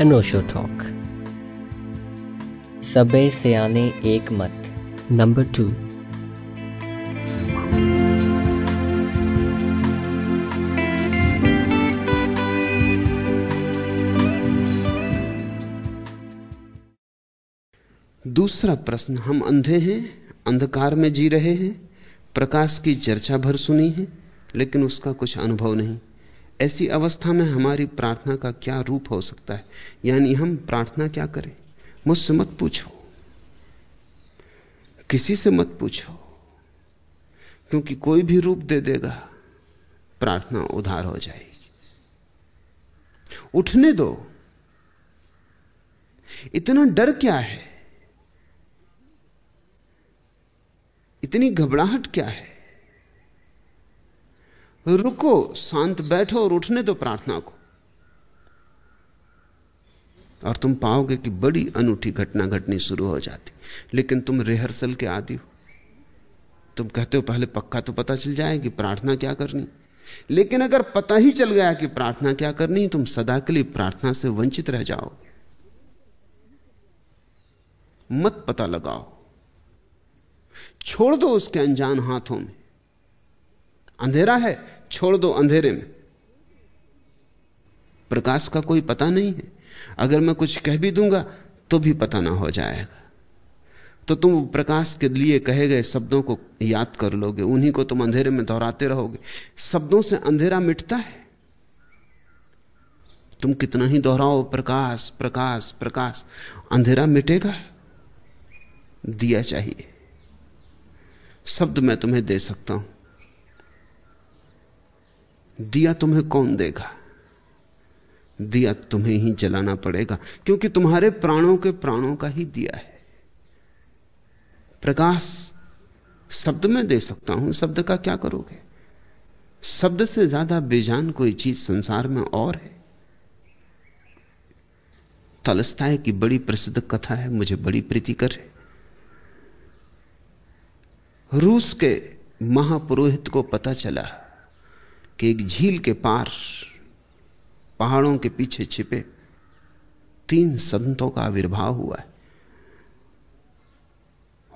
अनोशो talk सबे सियाने एक मत। नंबर टू दूसरा प्रश्न, हम अंधे हैं, अंधकार में जी रहे हैं, प्रकाश की चर्चा भर सुनी है, लेकिन उसका कुछ अनुभव नहीं। ऐसी अवस्था में हमारी प्रार्थना का क्या रूप हो सकता है? यानी हम प्रार्थना क्या करें? मुझसे मत पूछो। किसी से मत पूछो। क्योंकि कोई भी रूप दे देगा, प्रार्थना उधार हो जाएगी। उठने दो। इतना डर क्या है? इतनी घबराहट क्या है? रुको, शांत बैठो और उठने दो प्रार्थना को। और तुम पाओगे कि बड़ी अनूठी घटना घटनी शुरू हो जाती। लेकिन तुम रिहर्सल के आदि हो। तुम कहते हो, पहले पक्का तो पता चल जाए कि प्रार्थना क्या करनी। लेकिन अगर पता ही चल गया कि प्रार्थना क्या करनी, तुम सदा के लिए प्रार्थना से वंचित रह जाओ। मत पता लगाओ। छोड़ दो उसके अनजान हाथों में। अंधेरा है छोड़ दो अंधेरे में। प्रकाश का कोई पता नहीं है। अगर मैं कुछ कह भी दूँगा तो भी पता ना हो जाएगा। तो तुम प्रकाश के लिए कहे गए शब्दों को याद कर लोगे। उन्हीं को तुम अंधेरे में दोहराते रहोगे। शब्दों से अंधेरा मिटता है। तुम कितना ही दोहराओ, प्रकाश प्रकाश प्रकाश, अंधेरा मिटेगा। दिया चाहिए। शब्द मैं तुम्हें दे सकता हूँ। दिया तुम्हें कौन देगा? दिया तुम्हें ही जलाना पड़ेगा, क्योंकि तुम्हारे प्राणों के प्राणों का ही दिया है। प्रकाश शब्द में दे सकता हूँ, शब्द का क्या करोगे? शब्द से ज़्यादा बेजान कोई चीज़ संसार में और है। तलस्ताय की बड़ी प्रसिद्ध कथा है, मुझे बड़ी प्रीतिकर है। रूस के महापुरोहित को पता चला कि एक झील के पार पहाड़ों के पीछे छिपे तीन संतों का आविर्भाव हुआ है।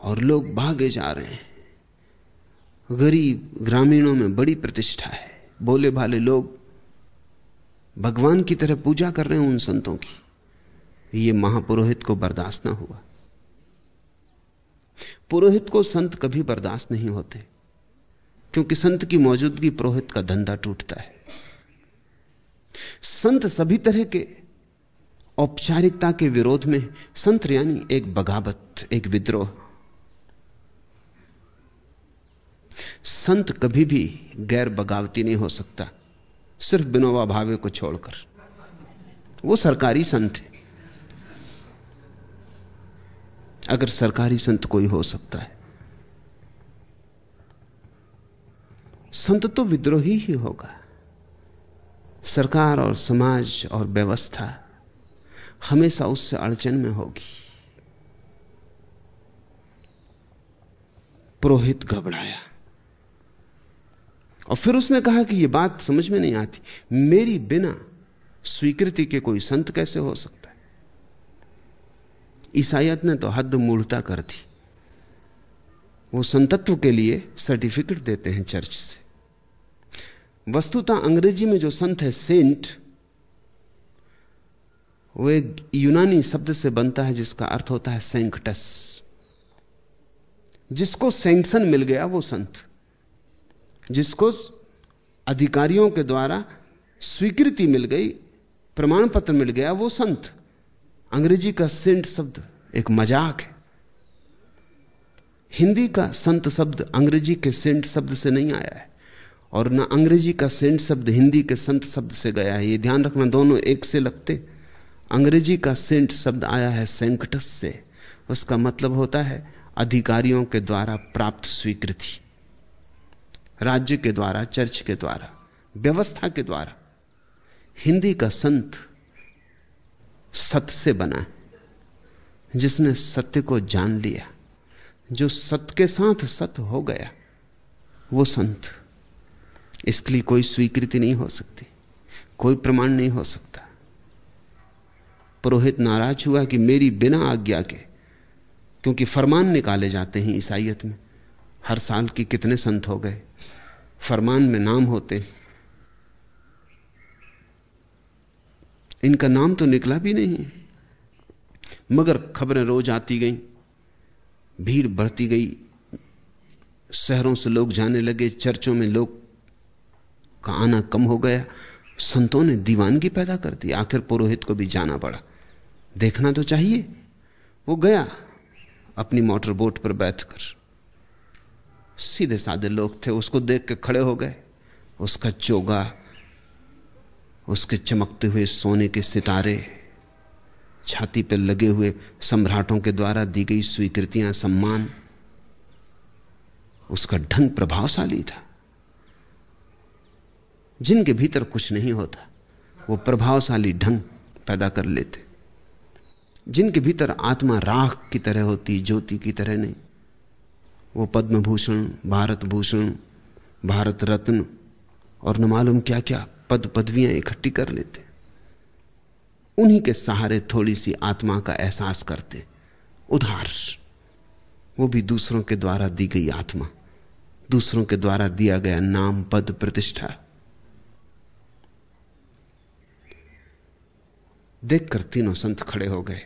और लोग भागे जा रहे हैं। गरीब ग्रामीणों में बड़ी प्रतिष्ठा है। बोले भाले लोग भगवान की तरह पूजा कर रहे हैं उन संतों की। ये महापुरोहित को बर्दाश्त ना हुआ। पुरोहित को संत कभी बर्दाश्त नहीं होते। क्योंकि संत की मौजूदगी पुरोहित का धंधा टूटता है। संत सभी तरह के औपचारिकता के विरोध में, संत यानी एक बगावत, एक विद्रोह। संत कभी भी गैर बगावती नहीं हो सकता, सिर्फ़ बिनोबा भावे को छोड़कर। वो सरकारी संत है। अगर सरकारी संत कोई हो सकता है संत तो विद्रोही ही होगा। सरकार और समाज और व्यवस्था हमेशा उससे अड़चन में होगी। पुरोहित घबराया। और फिर उसने कहा कि यह बात समझ में नहीं आती। मेरी बिना स्वीकृति के कोई संत कैसे हो सकता है? ईसाइत ने तो हद मूढ़ता कर दी। वो संतत्व के लिए सर्टिफिकेट देते हैं चर्च से। वस्तुतः अंग्रेज़ी में जो संत है सेंट वो एक यूनानी शब्द से बनता है, जिसका अर्थ होता है सेंकटस जिसको सैंक्शन मिल गया, वो संत। जिसको अधिकारियों के द्वारा स्वीकृति मिल गई प्रमाण पत्र मिल गया, वो संत। अंग्रेज़ी का सेंट शब्द एक मज़ाक है। हिंदी का संत शब्द अंग्रेज़ी के सेंट शब्द से नहीं आया है। और ना अंग्रेज़ी का सेंट शब्द, हिंदी के संत शब्द से गया है। ये ध्यान रखना, दोनों एक से लगते। अंग्रेज़ी का सेंट शब्द आया है सेंकटस से। उसका मतलब होता है अधिकारियों के द्वारा प्राप्त स्वीकृति। राज्य के द्वारा, चर्च के द्वारा, व्यवस्था के द्वारा। हिंदी का संत सत्य से बना है, जिसने सत्य को जान लिया। जो सत्य के साथ सत्य हो गया, वो संत। इसके लिए कोई स्वीकृति नहीं हो सकती, कोई प्रमाण नहीं हो सकता। पुरोहित नाराज़ हुआ कि मेरी बिना आज्ञा के, क्योंकि फरमान निकाले जाते हैं ईसाइयत में, हर साल की कितने संत हो गए, फरमान में नाम होते। इनका नाम तो निकला भी नहीं मगर खबरें रोज आती गई, भीड़ बढ़ती गई, शहरों से लोग जाने लगे, चर्चों में लोग का आना कम हो गया। संतों ने दीवानगी पैदा कर दी। आखिर पुरोहित को भी जाना पड़ा। देखना तो चाहिए। वो गया अपनी मोटर बोट पर बैठकर। सीधे साधे लोग थे। उसको देख के खड़े हो गए। उसका चोगा, उसके चमकते हुए सोने के सितारे, छाती पर लगे हुए सम्राटों के द्वारा दी गई स्वीकृतियाँ, सम्मान, उसका ढंग प्रभावशाली था। जिनके भीतर कुछ नहीं होता, वो प्रभावशाली ढंग पैदा कर लेते। जिनके भीतर आत्मा राख की तरह होती, ज्योति की तरह नहीं। वो पद्म भूषण भारत भूषण भारत रत्न और न मालूम क्या क्या पद पदवियाँ इकट्ठी कर लेते। उन्हीं के सहारे थोड़ी सी आत्मा का एहसास करते। उधार। वो भी दूसरों के द्वारा दी गई आत्मा, दूसरों के द्वारा दिया गया नाम पद प्रतिष्ठा। देखकर तीनों संत खड़े हो गए।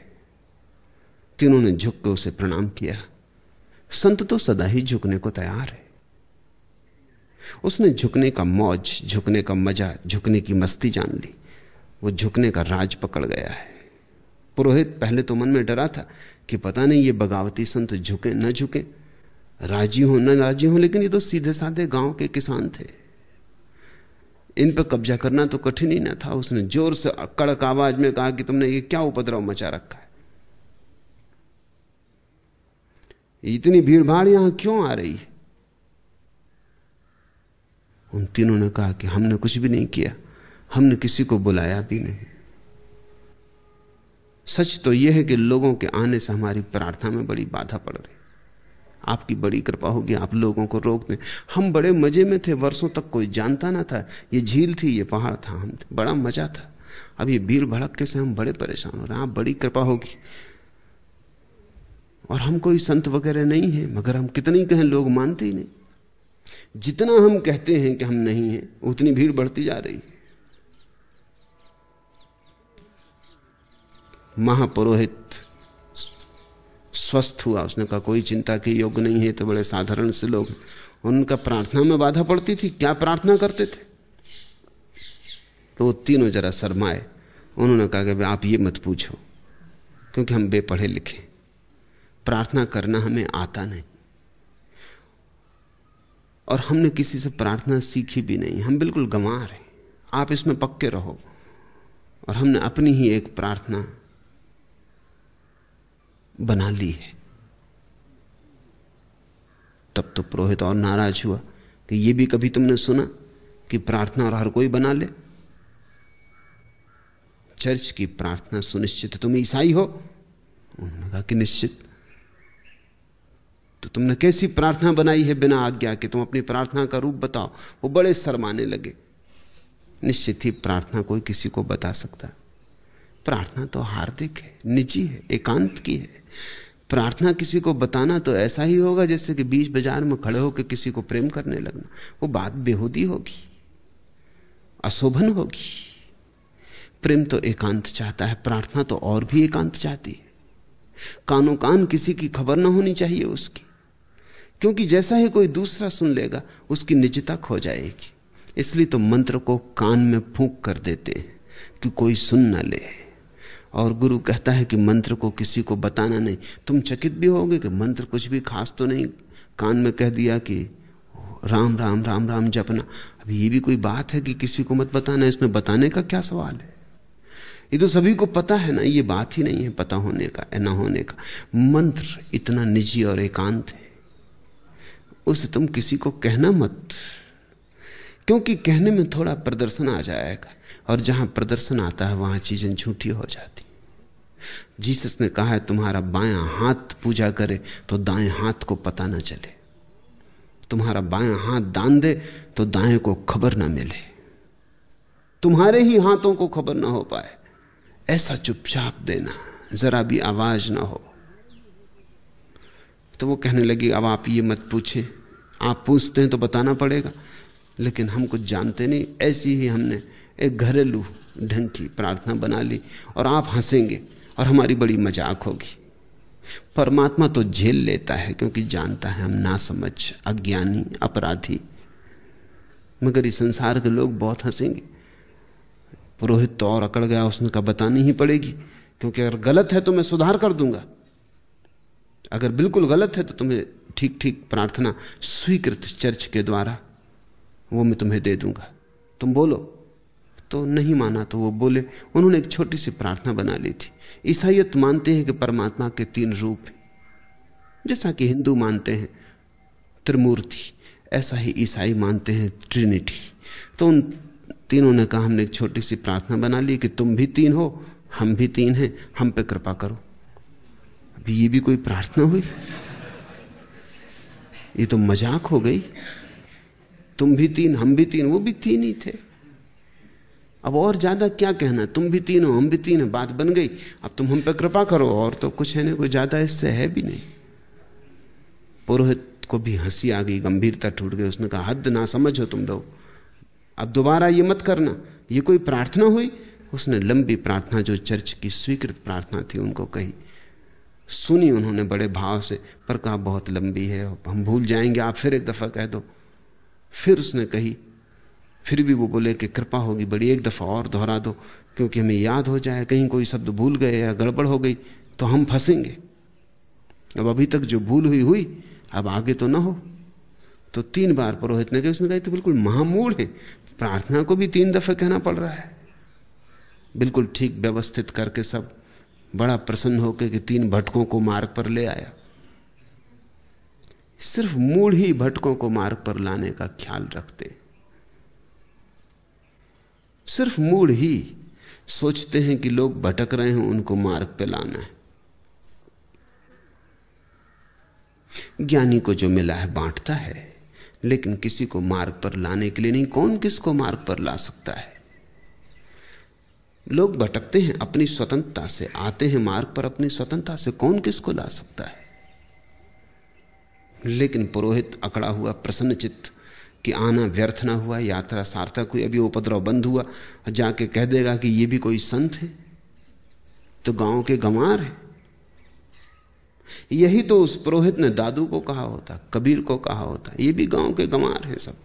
तीनों ने झुक के उसे प्रणाम किया। संत तो सदा ही झुकने को तैयार है। उसने झुकने का मौज, झुकने का मज़ा, झुकने की मस्ती जान ली। वो झुकने का राज पकड़ गया है। पुरोहित पहले तो मन में डरा था कि पता नहीं ये बगावती संत झुके, न झुके। राज़ी हो, न राज़ी हो, लेकिन ये तो सीधे साधे गाँव के किसान थे। इन पर कब्जा करना तो कठिन ही ना था। उसने ज़ोर से कड़क आवाज़ में कहा कि तुमने ये क्या उपद्रव मचा रखा है? इतनी भीड़ भाड़ यहाँ क्यों आ रही है? उन तीनों ने कहा कि हमने कुछ भी नहीं किया। हमने किसी को बुलाया भी नहीं। सच तो यह है कि लोगों के आने से हमारी प्रार्थना में बड़ी बाधा पड़ रही आपकी बड़ी कृपा होगी, आप लोगों को रोक दें हम बड़े मज़े में थे, वर्षों तक कोई जानता ना था। ये झील थी, ये पहाड़ था, हम बड़ा मज़ा था। अब ये भीड़ भड़क से हम बड़े परेशान हो रहे हैं। आप बड़ी कृपा होगी। और हम कोई संत वगैरह नहीं है, मगर हम कितने कहें लोग मानते ही नहीं। जितना हम कहते हैं कि हम नहीं हैं, उतनी भीड़ बढ़ती जा रही महापुरोहित स्वस्थ हुआ। उसने कहा, कोई चिंता के योग्य नहीं है तो बड़े साधारण से लोग उनका प्रार्थना में बाधा पड़ती थी। क्या प्रार्थना करते थे? तो वो तीनों जरा शर्माए। उन्होंने कहा कि आप ये मत पूछो, क्योंकि हम बेपढ़े लिखे प्रार्थना करना हमें आता नहीं। और हमने किसी से प्रार्थना सीखी भी नहीं। हम बिल्कुल गंवार हैं। आप इसमें पक्के रहो। और हमने अपनी ही एक प्रार्थना बना ली है। तब तो पुरोहित और नाराज़ हुआ कि यह भी कभी तुमने सुना कि प्रार्थना और हर कोई बना ले? चर्च की प्रार्थना सुनिश्चित तुम ईसाई हो? उन्होंने कहा कि निश्चित। तो तुमने कैसी प्रार्थना बनाई है बिना आज्ञा के? तुम अपनी प्रार्थना का रूप बताओ। वो बड़े शर्माने लगे। निश्चित ही प्रार्थना कोई किसी को बता सकता। प्रार्थना तो हार्दिक है, निजी है, एकांत की है। प्रार्थना किसी को बताना तो ऐसा ही होगा जैसे कि बीच बाज़ार में खड़े होकर किसी को प्रेम करने लगना। वो बात बेहूदी होगी, अशोभन होगी। प्रेम तो एकांत चाहता है, प्रार्थना तो और भी एकांत चाहती है। कानो कान किसी की खबर ना होनी चाहिए उसकी, क्योंकि जैसा ही कोई दूसरा सुन लेगा, उसकी निजता खो जाएगी। इसलिए तो मंत्र को कान में फूंक कर देते हैं कि कोई सुन ना ले। और गुरु कहता है कि मंत्र को किसी को बताना नहीं। तुम चकित भी होगे कि मंत्र कुछ भी खास तो नहीं। कान में कह दिया कि राम राम राम राम जपना। अभी ये भी कोई बात है कि किसी को मत बताना। इसमें बताने का क्या सवाल है? ये तो सभी को पता है ना। ये बात ही नहीं है पता होने का या ना होने का। मंत्र इतना निजी और एकांत है। उसे तुम किसी को कहना मत। क्योंकि कहने में थोड़ा प्रदर्शन आ जाएगा। और जहाँ प्रदर्शन आता है, वहाँ चीज़ें झूठी हो जाती। जीसस ने कहा है, तुम्हारा बायां हाथ पूजा करे तो दाएँ हाथ को पता ना चले। तुम्हारा बायां हाथ दान दे तो दाएँ को खबर ना मिले। तुम्हारे ही हाथों को खबर ना हो पाए। ऐसा चुपचाप देना, जरा भी आवाज़ ना हो। तो वो कहने लगी, अब आप ये मत पूछें। आप पूछते हैं तो बताना पड़ेगा। लेकिन हम कुछ जानते नहीं। ऐसी ही हमने एक घरेलू ढंग की प्रार्थना बना ली और आप हंसेंगे। और हमारी बड़ी मज़ाक होगी। परमात्मा तो झेल लेता है क्योंकि जानता है हम ना समझ अज्ञानी, अपराधी। मगर इस संसार के लोग बहुत हंसेंगे। पुरोहित तो और अकड़ गया, उसने कहा, बतानी ही पड़ेगी, क्योंकि अगर गलत है तो मैं सुधार कर दूँगा। अगर बिल्कुल गलत है तो तुम्हें ठीक ठीक प्रार्थना स्वीकृत चर्च के द्वारा, वो मैं तुम्हें दे दूँगा। तुम बोलो तो नहीं माना तो वो बोले, उन्होंने एक छोटी सी प्रार्थना बना ली थी। ईसाइत मानते हैं कि परमात्मा के तीन रूप हैं। जैसा कि हिंदू मानते हैं, त्रिमूर्ति, ऐसा ही ईसाई मानते हैं, ट्रिनिटी। तो उन तीनों ने कहा, हमने एक छोटी सी प्रार्थना बना ली कि तुम भी तीन हो, हम भी तीन हैं, हम पे कृपा करो। अभी ये भी कोई प्रार्थना हुई? ये तो मज़ाक हो गई। तुम भी तीन, हम भी तीन, वो भी तीन ही थे। अब और ज़्यादा क्या कहना तुम भी तीन हो, हम भी तीन है, बात बन गई। अब तुम हम पे कृपा करो, और तो कुछ है नहीं, कोई ज़्यादा इससे है भी नहीं। पुरोहित को भी हँसी आ गई, गंभीरता टूट गई। उसने कहा, हद ना समझो तुम लोग। अब दोबारा ये मत करना। ये कोई प्रार्थना हुई? उसने लंबी प्रार्थना, जो चर्च की स्वीकृत प्रार्थना थी, उनको कही। सुनी उन्होंने बड़े भाव से, पर कहा, बहुत लंबी है हम भूल जाएँगे, आप फिर एक दफ़ा कह दो। फिर उसने कही फिर भी वो बोले कि कृपा होगी, बड़ी एक दफ़ा और दोहरा दो, क्योंकि हमें याद हो जाए, कहीं कोई शब्द भूल गए या गड़बड़ हो गई तो हम फंसेंगे। अब अभी तक जो भूल हुई हुई, अब आगे तो ना हो। तो तीन बार पुरोहित ने कहा उसने कहा तो बिल्कुल महामूल है, प्रार्थना को भी तीन दफे कहना पड़ रहा है। बिल्कुल ठीक व्यवस्थित करके सब बड़ा प्रसन्न होकर कि तीन भटकों को मार्ग पर ले आया। सिर्फ़ मूड ही भटकों को मार्ग पर लाने का ख्याल रखते। सिर्फ़ मूड ही सोचते हैं कि लोग भटक रहे हैं, उनको मार्ग पे लाना है। ज्ञानी को जो मिला है, बांटता है, लेकिन किसी को मार्ग पर लाने के लिए नहीं, कौन किसको मार्ग पर ला सकता है? लोग भटकते हैं अपनी स्वतंत्रता से, आते हैं मार्ग पर अपनी स्वतंत्रता से, कौन किसको ला सकता है? लेकिन पुरोहित अकड़ा हुआ प्रसन्न चित्त कि आना व्यर्थ ना हुआ, यात्रा सार्थक हुई, अभी उपद्रव बंद हुआ जाके कह देगा कि ये भी कोई संत है तो गाँव के गंवार है। यही तो उस पुरोहित ने दादू को कहा होता, कबीर को कहा होता, ये भी गाँव के गंवार हैं सब।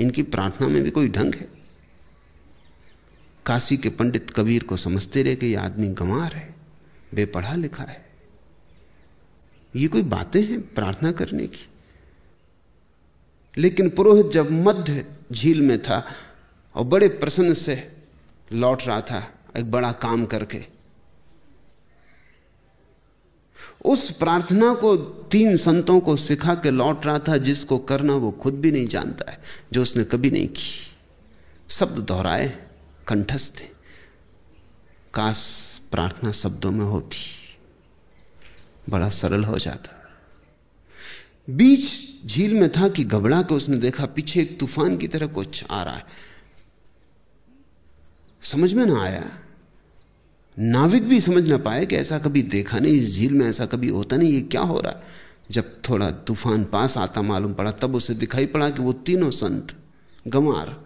इनकी प्रार्थना में भी कोई ढंग है। काशी के पंडित कबीर को समझते रहे कि यह आदमी गंवार है बेपढ़ा लिखा है। ये कोई बातें हैं प्रार्थना करने की? लेकिन पुरोहित जब मध्य झील में था और बड़े प्रसन्न से लौट रहा था, एक बड़ा काम करके। उस प्रार्थना को तीन संतों को सिखा के लौट रहा था, जिसको करना वो खुद भी नहीं जानता है, जो उसने कभी नहीं की। शब्द दोहराए, कंठस्थ काश प्रार्थना शब्दों में होती। बड़ा सरल हो जाता। बीच झील में था कि घबरा के उसने देखा, पीछे एक तूफ़ान की तरह कुछ आ रहा है। समझ में ना आया? नाविक भी समझ ना पाए कि ऐसा कभी देखा नहीं, इस झील में ऐसा कभी होता नहीं, ये क्या हो रहा है? जब थोड़ा तूफ़ान पास आता मालूम पड़ा, तब उसे दिखाई पड़ा कि वो तीनों संत गंवार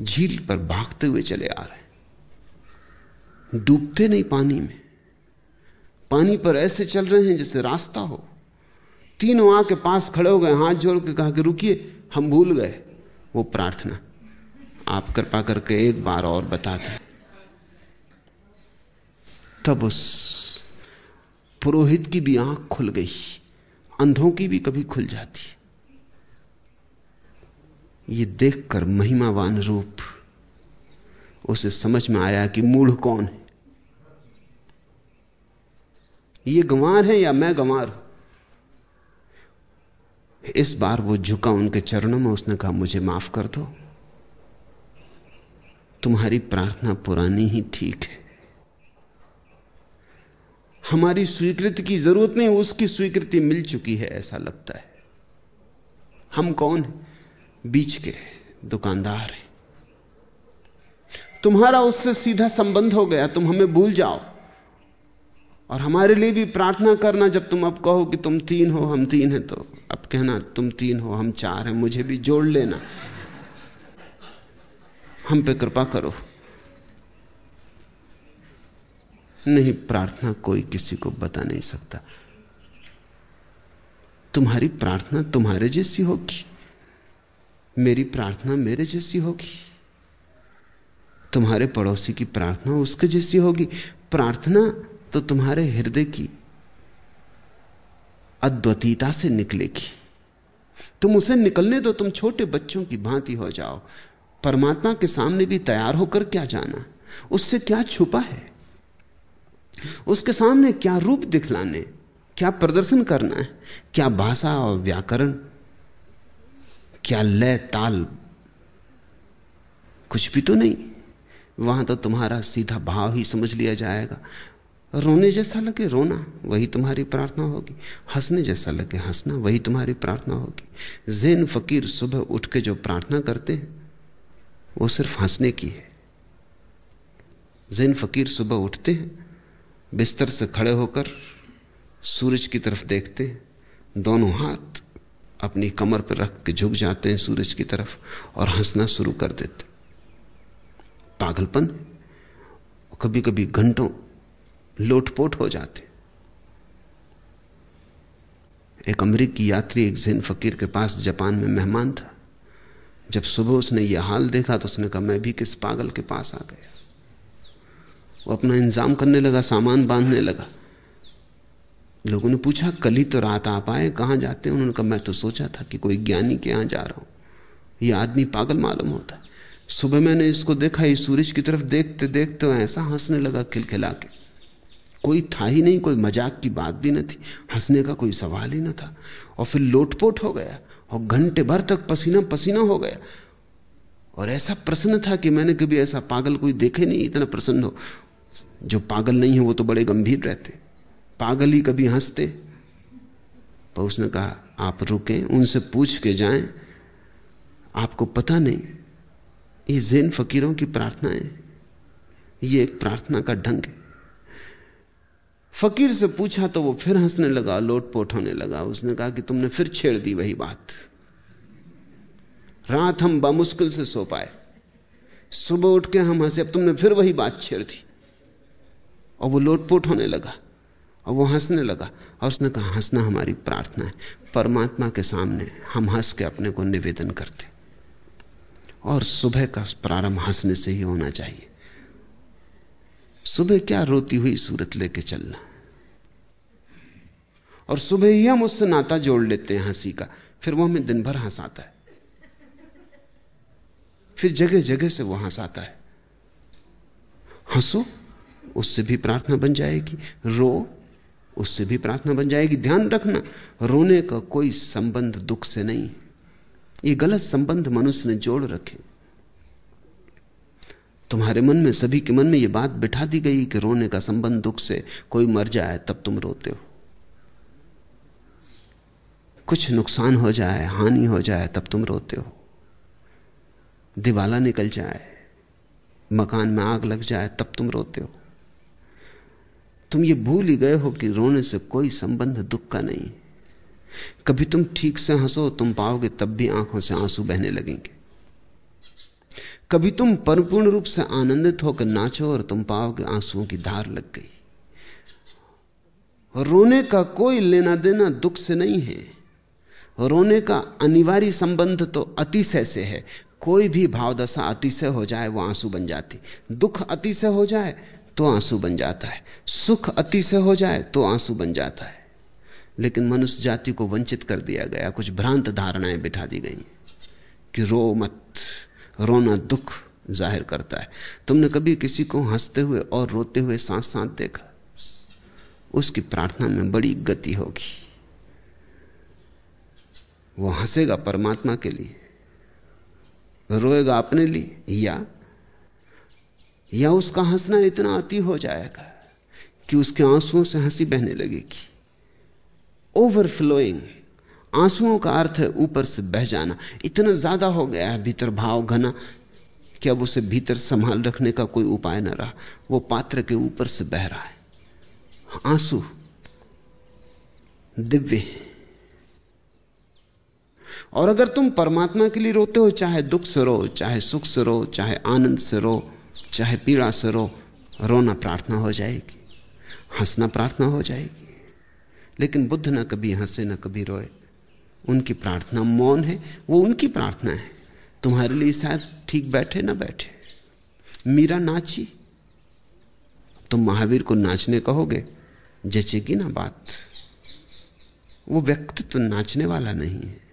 झील पर भागते हुए चले आ रहे डूबते नहीं पानी में। पानी पर ऐसे चल रहे हैं जैसे रास्ता हो। तीनों आके पास खड़े हो गए, हाथ जोड़ के कहा कि रुकिए, हम भूल गए। वो प्रार्थना, आप कृपा करके एक बार और बता दें। तब उस पुरोहित की भी आँख खुल गई, अंधों की भी कभी खुल जाती। ये देखकर महिमावान रूप उसे समझ में आया कि मूढ़ कौन है। ये गंवार है या मैं गंवार हूँ? इस बार वो झुका उनके चरणों में, उसने कहा, मुझे माफ़ कर दो। तुम्हारी प्रार्थना पुरानी ही ठीक है। हमारी स्वीकृति की ज़रूरत नहीं, उसकी स्वीकृति मिल चुकी है, ऐसा लगता है। हम कौन है? बीच के दुकानदार हैं। तुम्हारा उससे सीधा संबंध हो गया, तुम हमें भूल जाओ। और हमारे लिए भी प्रार्थना करना जब तुम अब कहो कि तुम तीन हो, हम तीन हैं तो अब कहना, तुम तीन हो, हम चार हैं, मुझे भी जोड़ लेना। हम पे कृपा करो। नहीं, प्रार्थना कोई किसी को बता नहीं सकता। तुम्हारी प्रार्थना तुम्हारे जैसी होगी। मेरी प्रार्थना मेरे जैसी होगी। तुम्हारे पड़ोसी की प्रार्थना उसके जैसी होगी। प्रार्थना तो तुम्हारे हृदय की अद्वितीयता से निकलेगी। तुम उसे निकलने दो, तुम छोटे बच्चों की भांति हो जाओ। परमात्मा के सामने भी तैयार होकर क्या जाना? उससे क्या छुपा है? उसके सामने क्या रूप दिखलाने? क्या प्रदर्शन करना है? क्या भाषा और व्याकरण? क्या लय, ताल? कुछ भी तो नहीं। वहाँ तो तुम्हारा सीधा भाव ही समझ लिया जाएगा। रोने जैसा लगे, रोना, वही तुम्हारी प्रार्थना होगी। हंसने जैसा लगे, हंसना, वही तुम्हारी प्रार्थना होगी। जैन फकीर सुबह उठ के जो प्रार्थना करते हैं, वो सिर्फ़ हंसने की है। जैन फकीर सुबह उठते हैं, बिस्तर से खड़े होकर सूरज की तरफ़ देखते हैं, दोनों हाथ अपनी कमर पर रख के झुक जाते हैं सूरज की तरफ़ और हंसना शुरू कर देते पागलपन कभी कभी घंटों लोटपोट हो जाते। एक अमरीकी यात्री, एक जैन फकीर के पास जापान में मेहमान था। जब सुबह उसने यह हाल देखा तो उसने कहा, मैं भी किस पागल के पास आ गया? वो अपना इंतज़ाम करने लगा, सामान बांधने लगा। लोगों ने पूछा, कल ही तो रात आप आए, कहाँ जाते हैं? उन्होंने कहा, मैं तो सोचा था कि कोई ज्ञानी के यहाँ जा रहा हूँ। यह आदमी पागल मालूम होता है। सुबह मैंने इसको देखा, ये सूरज की तरफ़ देखते देखते ऐसा हंसने लगा, खिलखिला के। कोई था ही नहीं, कोई मज़ाक की बात भी न थी, हंसने का कोई सवाल ही न था। और फिर लोटपोट हो गया, और घंटे भर तक पसीना पसीना हो गया। और ऐसा प्रसन्न था कि मैंने कभी ऐसा पागल कोई देखे नहीं, इतना प्रसन्न हो। जो पागल नहीं है, वो तो बड़े गंभीर रहते। पागल ही कभी हँसते। तो उसने कहा, आप रुके, उनसे पूछ के जाएँ। आपको पता नहीं, ये जैन फकीरों की प्रार्थनाएँ ये एक प्रार्थना का ढंग है। फकीर से पूछा तो वो फिर हंसने लगा लोटपोट होने लगा। उसने कहा कि तुमने फिर छेड़ दी वही बात। रात हम बामुश्किल से सो पाए। सुबह उठ के हम हंसे, अब तुमने फिर वही बात छेड़ दी। और वो लोटपोट होने लगा, और वो हंसने लगा, और उसने कहा, हंसना हमारी प्रार्थना है। परमात्मा के सामने हम हंस के अपने को निवेदन करते और सुबह का प्रारंभ हंसने से ही होना चाहिए। सुबह क्या रोती हुई सूरत लेके चलना। और सुबह ही हम उससे नाता जोड़ लेते हैं हँसी का, फिर वो हमें दिन भर हंसाता है। फिर जगह जगह से वो हंसाता है। हंसो, उससे भी प्रार्थना बन जाएगी। रो, उससे भी प्रार्थना बन जाएगी। ध्यान रखना, रोने का कोई संबंध दुख से नहीं ये गलत संबंध मनुष्य ने जोड़ रखे। तुम्हारे मन में, सभी के मन में यह बात बिठा दी गई कि रोने का संबंध दुख से कोई मर जाए, तब तुम रोते हो। कुछ नुकसान हो जाए, हानि हो जाए, तब तुम रोते हो। दिवाला निकल जाए, मकान में आग लग जाए, तब तुम रोते हो। तुम ये भूल ही गए हो कि रोने से कोई संबंध दुख का नहीं। कभी तुम ठीक से हंसो, तुम पाओगे तब भी आँखों से आँसू बहने लगेंगे। कभी तुम परिपूर्ण रूप से आनंदित होकर नाचो और तुम पाओगे आंसुओं की धार लग गई। रोने का कोई लेना देना दुख से नहीं है। रोने का अनिवार्य संबंध तो अतिशय से है। कोई भी भावदशा अतिशय हो जाए, वो आँसू बन जाती। दुख अतिशय हो जाए तो आँसू बन जाता है। सुख अतिशय हो जाए तो आँसू बन जाता है। लेकिन मनुष्य जाति को वंचित कर दिया गया। कुछ भ्रांत धारणाएँ बिठा दी गई कि रो मत, रोना दुख ज़ाहिर करता है। तुमने कभी किसी को हँसते हुए और रोते हुए साथ साथ देखा? उसकी प्रार्थना में बड़ी गति होगी। वो हंसेगा परमात्मा के लिए। रोएगा अपने लिए, या या उसका हंसना इतना अति हो जाएगा कि उसके आंसुओं से हँसी बहने लगेगी। ओवरफ्लोइंग आंसुओं का अर्थ है ऊपर से बह जाना। इतना ज़्यादा हो गया है, भीतर भाव घना, कि अब उसे भीतर संभाल रखने का कोई उपाय ना रहा। वो पात्र के ऊपर से बह रहा है। आँसू दिव्य और अगर तुम परमात्मा के लिए रोते हो, चाहे दुख से रो, चाहे सुख से रो, चाहे आनंद से रो, चाहे पीड़ा से रो, रोना प्रार्थना हो जाएगी, हंसना प्रार्थना हो जाएगी। लेकिन बुद्ध ना कभी हंसे, ना कभी रोए। उनकी प्रार्थना मौन है, वो उनकी प्रार्थना है। तुम्हारे लिए शायद ठीक बैठे ना बैठे। मीरा नाची तुम महावीर को नाचने कहोगे, जचेगी ना बात। वो व्यक्तित्व नाचने वाला नहीं है।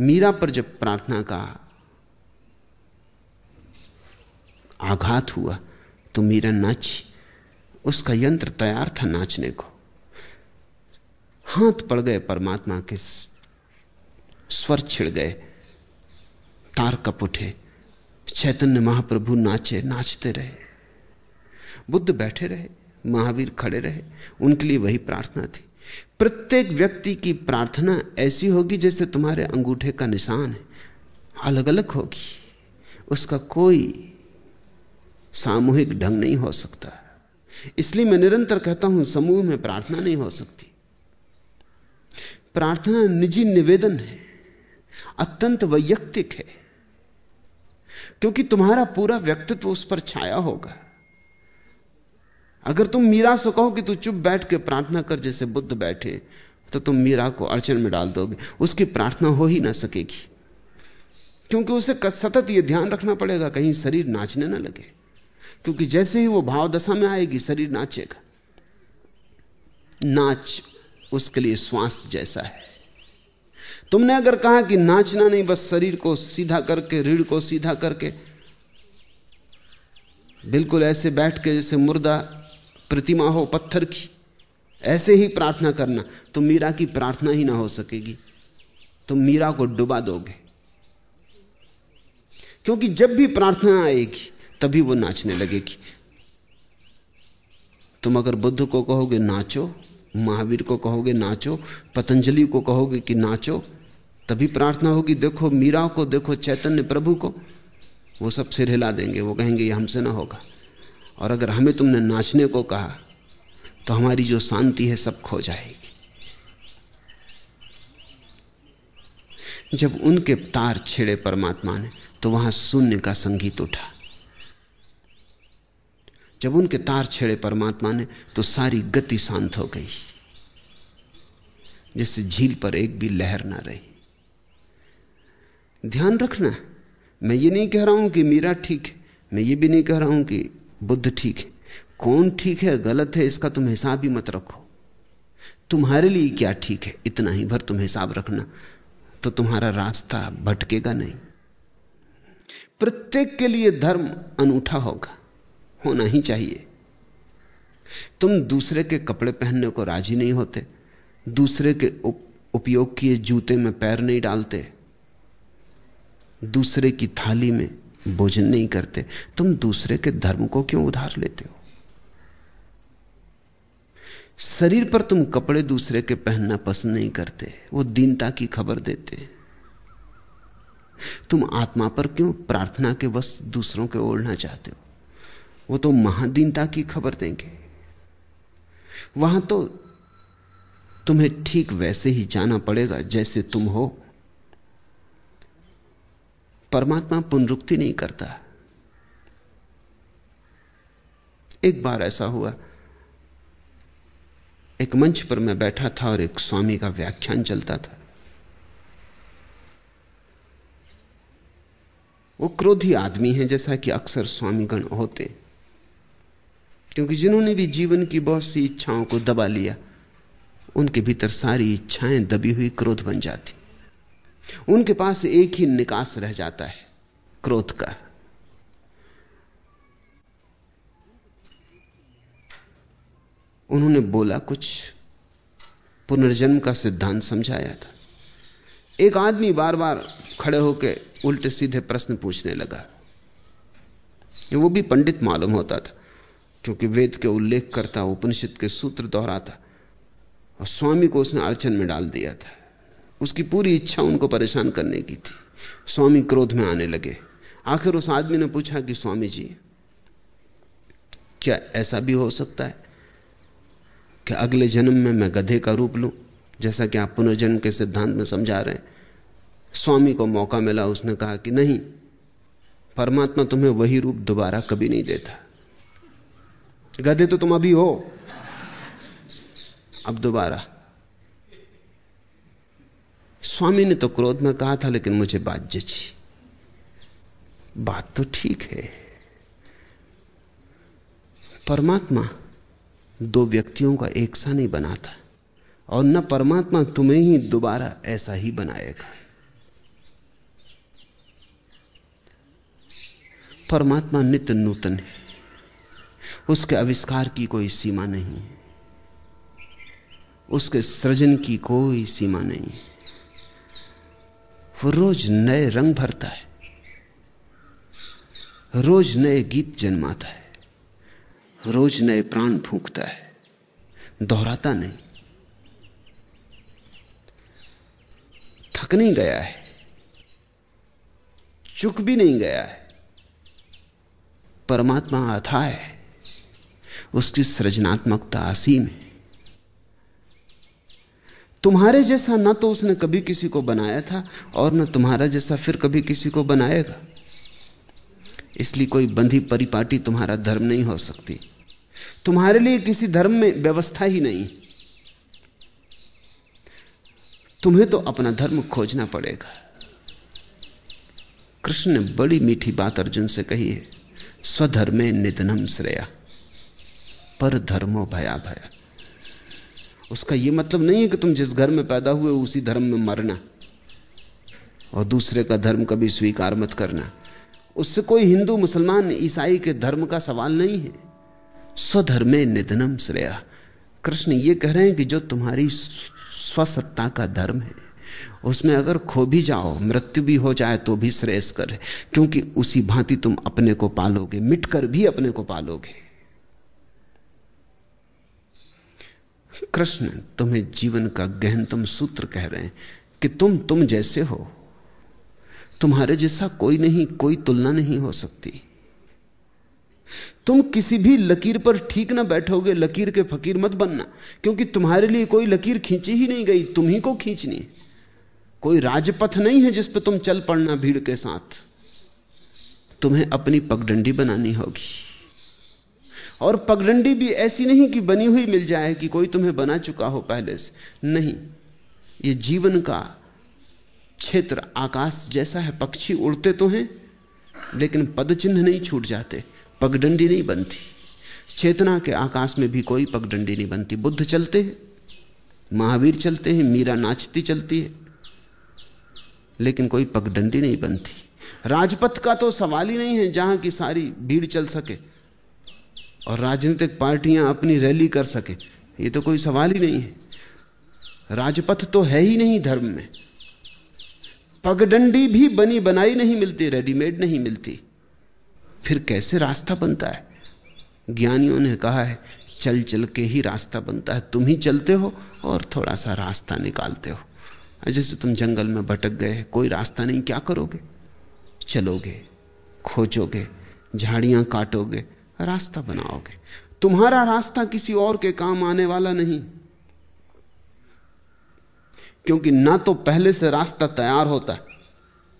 मीरा पर जब प्रार्थना का आघात हुआ तो मीरा नाची। उसका यंत्र तैयार था नाचने को। हाथ पड़ गए परमात्मा के स्वर छिड़ गए। तार कप उठे। चैतन्य महाप्रभु नाचे, नाचते रहे। बुद्ध बैठे रहे, महावीर खड़े रहे। उनके लिए वही प्रार्थना थी। प्रत्येक व्यक्ति की प्रार्थना ऐसी होगी जैसे तुम्हारे अंगूठे का निशान है। अलग अलग होगी। उसका कोई सामूहिक ढंग नहीं हो सकता। इसलिए मैं निरंतर कहता हूँ, समूह में प्रार्थना नहीं हो सकती। प्रार्थना निजी निवेदन है, अत्यंत वैयक्तिक है, क्योंकि तुम्हारा पूरा व्यक्तित्व उस पर छाया होगा। अगर तुम मीरा से कहो कि तू चुप बैठ के प्रार्थना कर, जैसे बुद्ध बैठे तो तुम मीरा को अड़चन में डाल दोगे। उसकी प्रार्थना हो ही ना सकेगी। क्योंकि उसे सतत यह ध्यान रखना पड़ेगा, कहीं शरीर नाचने ना लगे। क्योंकि जैसे ही वो भाव दशा में आएगी, शरीर नाचेगा। नाच उसके लिए श्वास जैसा है। तुमने अगर कहा कि नाचना नहीं, बस शरीर को सीधा करके, रीढ़ को सीधा करके, बिल्कुल ऐसे बैठ के जैसे मुर्दा प्रतिमा हो, पत्थर की। ऐसे ही प्रार्थना करना तो मीरा की प्रार्थना ही ना हो सकेगी। तो मीरा को डुबा दोगे। क्योंकि जब भी प्रार्थना आएगी, तभी वो नाचने लगेगी। तुम अगर बुद्ध को कहोगे, नाचो, महावीर को कहोगे, नाचो, पतंजलि को कहोगे कि नाचो, तभी प्रार्थना होगी, देखो मीरा को, देखो चैतन्य प्रभु को। वो सब सिर हिला देंगे, वो कहेंगे, ये हमसे ना होगा। और अगर हमें तुमने नाचने को कहा तो हमारी जो शांति है सब खो जाएगी। जब उनके तार छिड़े परमात्मा ने तो वहाँ शून्य का संगीत उठा। जब उनके तार छेड़े परमात्मा ने तो सारी गति शांत हो गई, जैसे झील पर एक भी लहर ना रही। ध्यान रखना, मैं ये नहीं कह रहा हूँ कि मीरा ठीक है, मैं ये भी नहीं कह रहा हूँ कि बुद्ध ठीक है। कौन ठीक है गलत है इसका तुम हिसाब ही मत रखो। तुम्हारे लिए क्या ठीक है? इतना ही भर तुम हिसाब रखना तो तुम्हारा रास्ता भटकेगा नहीं। प्रत्येक के लिए धर्म अनूठा होगा होना ही चाहिए। तुम दूसरे के कपड़े पहनने को राज़ी नहीं होते दूसरे के उप, उपयोग किए जूते में पैर नहीं डालते दूसरे की थाली में भोजन नहीं करते। तुम दूसरे के धर्म को क्यों उधार लेते हो? शरीर पर तुम कपड़े दूसरे के पहनना पसंद नहीं करते, वो दीनता की खबर देते। तुम आत्मा पर क्यों प्रार्थना के बस दूसरों के ओढ़ना चाहते हो? वो तो महादीनता की खबर देंगे। वहाँ तो तुम्हें ठीक वैसे ही जाना पड़ेगा जैसे तुम हो। परमात्मा पुनरुक्ति नहीं करता। एक बार ऐसा हुआ। एक मंच पर मैं बैठा था और एक स्वामी का व्याख्यान चलता था। वो क्रोधी आदमी है जैसा कि अक्सर स्वामीगण होते। क्योंकि जिन्होंने भी जीवन की बहुत सी इच्छाओं को दबा लिया, उनके भीतर सारी इच्छाएँ दबी हुई क्रोध बन जाती। उनके पास एक ही निकास रह जाता है, क्रोध का। उन्होंने बोला कुछ, पुनर्जन्म का सिद्धांत समझाया था। एक आदमी बार बार खड़े होकर उल्टे सीधे प्रश्न पूछने लगा। वो भी पंडित मालूम होता था, क्योंकि वेद के उल्लेख करता उपनिषद के सूत्र दोहराता, और स्वामी को उसने अड़चन में डाल दिया था। उसकी पूरी इच्छा उनको परेशान करने की थी। स्वामी क्रोध में आने लगे। आखिर उस आदमी ने पूछा कि स्वामी जी, क्या ऐसा भी हो सकता है कि अगले जन्म में मैं गधे का रूप लूँ, जैसा कि आप पुनर्जन्म के सिद्धांत में समझा रहे हैं? स्वामी को मौका मिला, उसने कहा कि नहीं, परमात्मा तुम्हें वही रूप दोबारा कभी नहीं देता। गधे तो तुम अभी हो, अब दोबारा। स्वामी ने तो क्रोध में कहा था, लेकिन मुझे बात जची बात तो ठीक है। परमात्मा दो व्यक्तियों का एक सा नहीं बनाता और न परमात्मा तुम्हें ही दोबारा ऐसा ही बनाएगा। परमात्मा नित्य नूतन है। उसके आविष्कार की कोई सीमा नहीं। उसके सृजन की कोई सीमा नहीं। वो रोज नए रंग भरता है। रोज नए गीत जन्माता है। रोज नए प्राण फूंकता है। दोहराता नहीं। थक नहीं गया है। चुक भी नहीं गया है। परमात्मा अथा है। उसकी सृजनात्मकता असीम है। तुम्हारे जैसा ना तो उसने कभी किसी को बनाया था और न तुम्हारा जैसा फिर कभी किसी को बनाएगा। इसलिए कोई बंधी परिपाटी तुम्हारा धर्म नहीं हो सकती। तुम्हारे लिए किसी धर्म में व्यवस्था ही नहीं। तुम्हें तो अपना धर्म खोजना पड़ेगा। कृष्ण ने बड़ी मीठी बात अर्जुन से कही है। स्वधर्मे निधनम श्रेया। पर धर्मो भया भया उसका यह मतलब नहीं है कि तुम जिस घर में पैदा हुए उसी धर्म में मरना। और दूसरे का धर्म कभी स्वीकार मत करना। उससे कोई हिंदू, मुसलमान, ईसाई के धर्म का सवाल नहीं है। स्वधर्मे निधनम श्रेया। कृष्ण ये कह रहे हैं कि जो तुम्हारी स्वसत्ता का धर्म है, उसमें अगर खो भी जाओ, मृत्यु भी हो जाए तो भी श्रेयस्कर है, क्योंकि उसी भांति तुम अपने को पालोगे, मिटकर भी अपने को पालोगे। कृष्ण, तुम्हें जीवन का गहनतम सूत्र कह रहे हैं कि तुम तुम जैसे हो। तुम्हारे जैसा कोई नहीं, कोई तुलना नहीं हो सकती। तुम किसी भी लकीर पर ठीक ना बैठोगे, लकीर के फकीर मत बनना, क्योंकि तुम्हारे लिए कोई लकीर खींची ही नहीं गई तुम्ही को खींचनी। कोई राजपथ नहीं है जिस पर तुम चल पड़ना भीड़ के साथ। तुम्हें अपनी पगडंडी बनानी होगी। और पगडंडी भी ऐसी नहीं कि बनी हुई मिल जाए कि कोई तुम्हें बना चुका हो पहले से। नहीं, ये जीवन का क्षेत्र आकाश जैसा है, पक्षी उड़ते तो हैं, लेकिन पद चिन्ह नहीं छूट जाते, पगडंडी नहीं बनती। चेतना के आकाश में भी कोई पगडंडी नहीं बनती। बुद्ध चलते हैं, महावीर चलते हैं, मीरा नाचती चलती है, लेकिन कोई पगडंडी नहीं बनती। राजपथ का तो सवाल ही नहीं है जहाँ की सारी भीड़ चल सके। और राजनीतिक पार्टियाँ अपनी रैली कर सके, ये तो कोई सवाल ही नहीं है। राजपथ तो है ही नहीं धर्म में। पगडंडी भी बनी बनाई नहीं मिलती, रेडीमेड नहीं मिलती। फिर कैसे रास्ता बनता है? ज्ञानियों ने कहा है, चल चल के ही रास्ता बनता है। तुम ही चलते हो और थोड़ा सा रास्ता निकालते हो। जैसे तुम जंगल में भटक गए, कोई रास्ता नहीं, क्या करोगे? चलोगे, खोजोगे, झाड़ियाँ काटोगे रास्ता बनाओगे। तुम्हारा रास्ता किसी और के काम आने वाला नहीं। क्योंकि ना तो पहले से रास्ता तैयार होता है।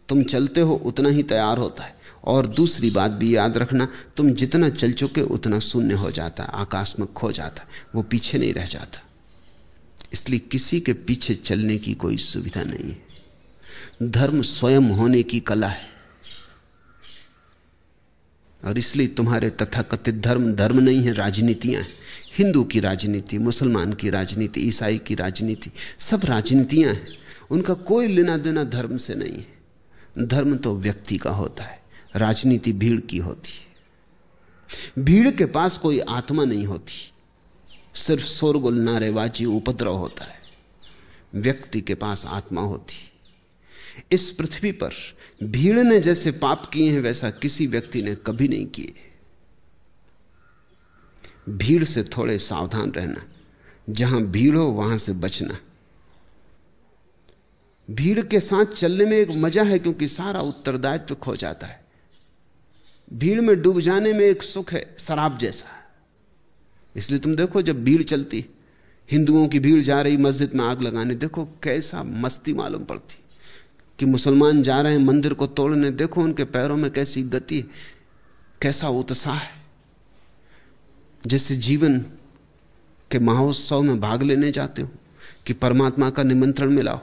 तुम चलते हो, उतना ही तैयार होता है। और दूसरी बात भी याद रखना, तुम जितना चल चुके, उतना शून्य हो जाता है आकाश में खो जाता वो पीछे नहीं रह जाता। इसलिए किसी के पीछे चलने की कोई सुविधा नहीं है। धर्म स्वयं होने की कला है। और इसलिए तुम्हारे तथाकथित धर्म धर्म नहीं है, राजनीतियाँ हैं। हिंदू की राजनीति, मुसलमान की राजनीति, ईसाई की राजनीति, सब राजनीतियाँ हैं। उनका कोई लेना देना धर्म से नहीं है। धर्म तो व्यक्ति का होता है, राजनीति भीड़ की होती है। भीड़ के पास कोई आत्मा नहीं होती, सिर्फ़ शोरगुल नारेबाजी, उपद्रव होता है। व्यक्ति के पास आत्मा होती इस पृथ्वी पर भीड़ ने जैसे पाप किए हैं, वैसा किसी व्यक्ति ने कभी नहीं किए। भीड़ से थोड़े सावधान रहना, जहाँ भीड़ हो वहाँ से बचना। भीड़ के साथ चलने में एक मज़ा है, क्योंकि सारा उत्तरदायित्व खो जाता है। भीड़ में डूब जाने में एक सुख है, शराब जैसा। इसलिए तुम देखो, जब भीड़ चलती, हिंदुओं की भीड़ जा रही, मस्जिद में आग लगाने, देखो कैसा मस्ती मालूम पड़ती। कि मुसलमान जा रहे हैं, मंदिर को तोड़ने, देखो उनके पैरों में कैसी गति, कैसा उत्साह है। जैसे जीवन के महोत्सव में भाग लेने जाते हो, कि परमात्मा का निमंत्रण मिला हो,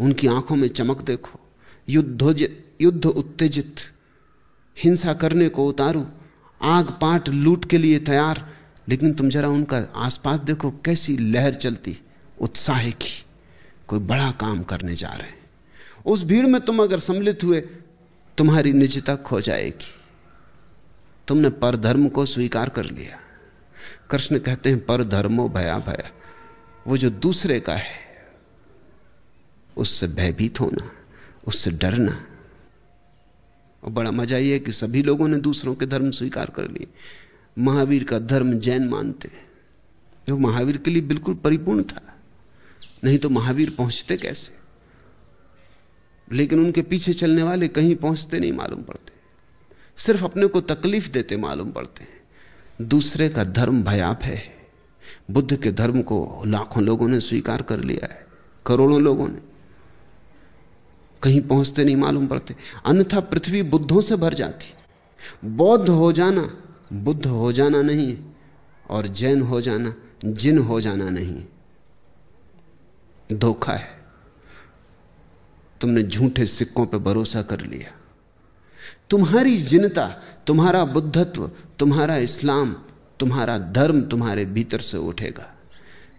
उनकी आँखों में चमक देखो, युद्ध युद्ध उत्तेजित, हिंसा करने को उतारू आग पाट लूट के लिए तैयार, लेकिन तुम जरा उनका आसपास देखो, कैसी लहर चलती, उत्साह की, कोई बड़ा काम करने जा रहे हैं। उस भीड़ में तुम अगर सम्मिलित हुए, तुम्हारी निजता खो जाएगी। तुमने परधर्म को स्वीकार कर लिया। कृष्ण कहते हैं पर धर्मो भया भया। वो जो दूसरे का है, उससे भयभीत होना, उससे डरना। और बड़ा मज़ा यह कि सभी लोगों ने दूसरों के धर्म स्वीकार कर लिए। महावीर का धर्म जैन मानते। जो महावीर के लिए बिल्कुल परिपूर्ण था। नहीं तो महावीर पहुँचते कैसे? लेकिन उनके पीछे चलने वाले कहीं पहुँचते नहीं मालूम पड़ते। सिर्फ़ अपने को तकलीफ़ देते मालूम पड़ते हैं। दूसरे का धर्म भयाप है। बुद्ध के धर्म को लाखों लोगों ने स्वीकार कर लिया है। करोड़ों लोगों ने। कहीं पहुँचते नहीं मालूम पड़ते। अन्यथा पृथ्वी बुद्धों से भर जाती। बौद्ध हो जाना, बुद्ध हो जाना नहीं, और जैन हो जाना, जिन हो जाना नहीं। धोखा है। तुमने झूठे सिक्कों पर भरोसा कर लिया। तुम्हारी जिनता, तुम्हारा बुद्धत्व, तुम्हारा इस्लाम, तुम्हारा धर्म तुम्हारे भीतर से उठेगा।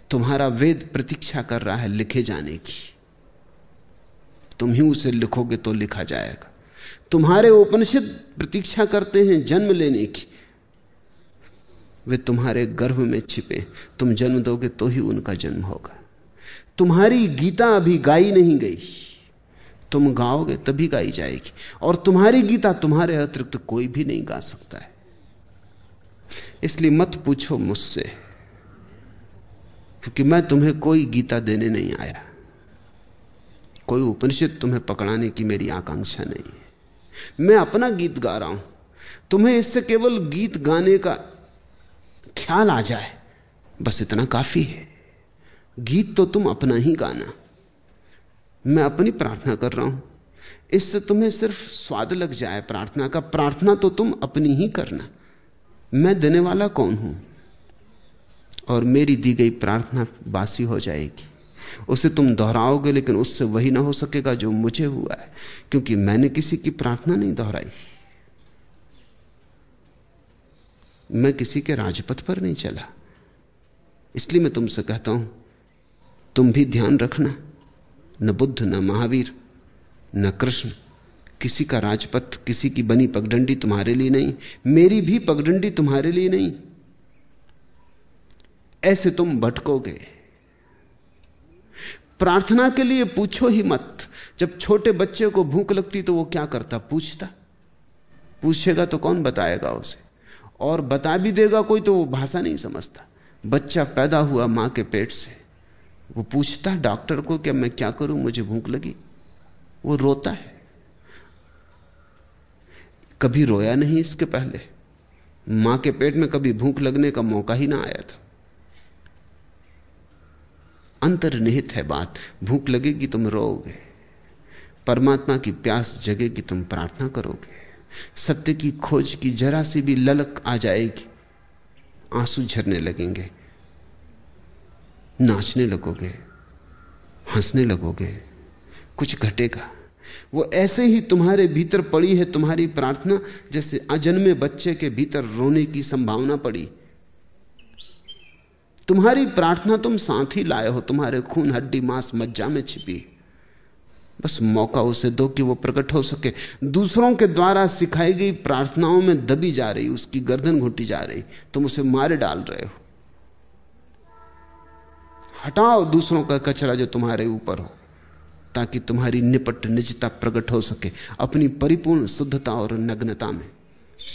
तुम्हारा वेद प्रतीक्षा कर रहा है लिखे जाने की। तुम ही उसे लिखोगे तो लिखा जाएगा। तुम्हारे उपनिषद प्रतीक्षा करते हैं जन्म लेने की। वे तुम्हारे गर्भ में छिपे, तुम जन्म दोगे तो ही उनका जन्म होगा। तुम्हारी गीता अभी गाई नहीं गई। तुम गाओगे तभी गाई जाएगी। और तुम्हारी गीता तुम्हारे अतिरिक्त कोई भी नहीं गा सकता है। इसलिए मत पूछो मुझसे, क्योंकि मैं तुम्हें कोई गीता देने नहीं आया। कोई उपनिषद तुम्हें पकड़ाने की मेरी आकांक्षा नहीं है। मैं अपना गीत गा रहा हूँ। तुम्हें इससे केवल गीत गाने का ख्याल आ जाए। बस इतना काफ़ी है। गीत तो तुम अपना ही गाना। मैं अपनी प्रार्थना कर रहा हूँ। इससे तुम्हें सिर्फ़ स्वाद लग जाए प्रार्थना का। प्रार्थना तो तुम अपनी ही करना। मैं देने वाला कौन हूँ? और मेरी दी गई प्रार्थना बासी हो जाएगी। उसे तुम दोहराओगे, लेकिन उससे वही ना हो सकेगा जो मुझे हुआ है, क्योंकि मैंने किसी की प्रार्थना नहीं दोहराई। मैं किसी के राजपथ पर नहीं चला। इसलिए मैं तुमसे कहता हूँ, तुम भी ध्यान रखना। न बुद्ध, न महावीर, न कृष्ण। किसी का राजपथ, किसी की बनी पगडंडी तुम्हारे लिए नहीं, मेरी भी पगडंडी तुम्हारे लिए नहीं। ऐसे तुम भटकोगे। प्रार्थना के लिए पूछो ही मत। जब छोटे बच्चे को भूख लगती तो वो क्या करता? पूछता। पूछेगा तो कौन बताएगा उसे? और बता भी देगा कोई तो वो भाषा नहीं समझता। बच्चा पैदा हुआ माँ के पेट से। वो पूछता है डॉक्टर को कि मैं क्या करूँ, मुझे भूख लगी। वो रोता है। कभी रोया नहीं इसके पहले। माँ के पेट में कभी भूख लगने का मौका ही ना आया था। अंतर्निहित है बात। भूख लगेगी तुम रोओगे। परमात्मा की प्यास जगेगी तुम प्रार्थना करोगे। सत्य की खोज की जरा सी भी ललक आ जाएगी। आँसू झरने लगेंगे। नाचने लगोगे, हंसने लगोगे, कुछ घटेगा। वो ऐसे ही तुम्हारे भीतर पड़ी है तुम्हारी प्रार्थना, जैसे अजन्मे बच्चे के भीतर रोने की संभावना पड़ी। तुम्हारी प्रार्थना तुम साथ ही लाए हो, तुम्हारे खून हड्डी मांस मज्जा में छिपी। बस मौका उसे दो कि वो प्रकट हो सके। दूसरों के द्वारा सिखाई गई प्रार्थनाओं में दबी जा रही, उसकी गर्दन घुटी जा रही, तुम उसे मारे डाल रहे हो। हटाओ दूसरों का कचरा जो तुम्हारे ऊपर हो, ताकि तुम्हारी निपट निजता प्रकट हो सके अपनी परिपूर्ण शुद्धता और नग्नता में।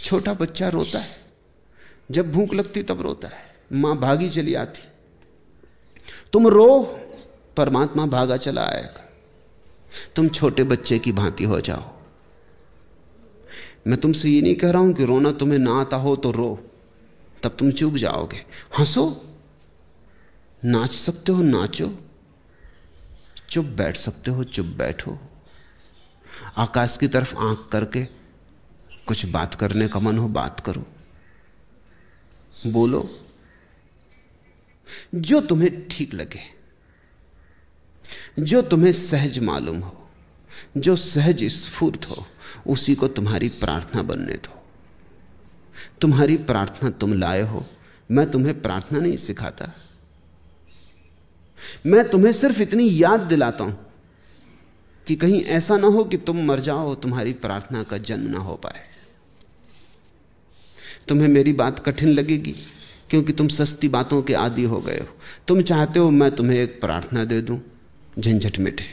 छोटा बच्चा रोता है। जब भूख लगती तब रोता है। माँ भागी चली आती। तुम रो, परमात्मा भागा चला आएगा। तुम छोटे बच्चे की भांति हो जाओ। मैं तुमसे ये नहीं कह रहा हूँ कि रोना तुम्हें ना आता हो तो रो। तब तुम चुप जाओगे। हंसो नाच सकते हो, नाचो। चुप बैठ सकते हो, चुप बैठो। आकाश की तरफ़ आँख करके कुछ बात करने का मन हो, बात करो। बोलो, जो तुम्हें ठीक लगे, जो तुम्हें सहज मालूम हो, जो सहज स्फूर्त हो, उसी को तुम्हारी प्रार्थना बनने दो। तुम्हारी प्रार्थना तुम लाए हो, मैं तुम्हें प्रार्थना नहीं सिखाता। मैं तुम्हें सिर्फ़ इतनी याद दिलाता हूँ कि कहीं ऐसा ना हो कि तुम मर जाओ तुम्हारी प्रार्थना का जन्म ना हो पाए। तुम्हें मेरी बात कठिन लगेगी, क्योंकि तुम सस्ती बातों के आदि हो गए हो। तुम चाहते हो मैं तुम्हें एक प्रार्थना दे दूँ, झंझट मिटे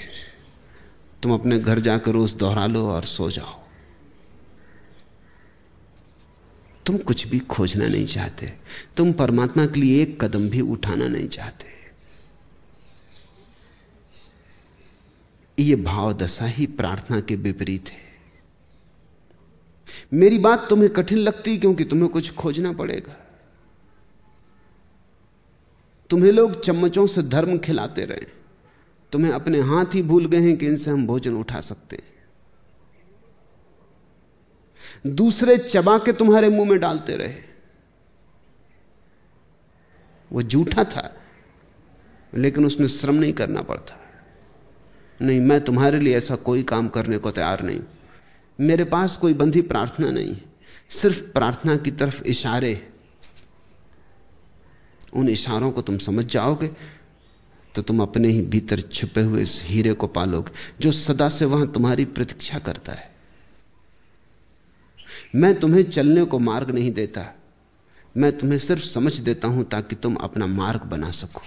तुम अपने घर जाकर रोज दोहरा लो और सो जाओ। तुम कुछ भी खोजना नहीं चाहते। तुम परमात्मा के लिए एक कदम भी उठाना नहीं चाहते। यह भाव दशा ही प्रार्थना के विपरीत है। मेरी बात तुम्हें कठिन लगती क्योंकि तुम्हें कुछ खोजना पड़ेगा। तुम्हें लोग चम्मचों से धर्म खिलाते रहे। तुम्हें अपने हाथ ही भूल गए हैं कि इनसे हम भोजन उठा सकते हैं। दूसरे चबा के तुम्हारे मुँह में डालते रहे। वो झूठा था, लेकिन उसमें श्रम नहीं करना पड़ता। नहीं, मैं तुम्हारे लिए ऐसा कोई काम करने को तैयार नहीं। मेरे पास कोई बंधी प्रार्थना नहीं, सिर्फ़ प्रार्थना की तरफ़ इशारे। उन इशारों को तुम समझ जाओगे तो तुम अपने ही भीतर छुपे हुए इस हीरे को पालोगे, जो सदा से वहाँ तुम्हारी प्रतीक्षा करता है। मैं तुम्हें चलने को मार्ग नहीं देता, मैं तुम्हें सिर्फ़ समझ देता हूँ ताकि तुम अपना मार्ग बना सको।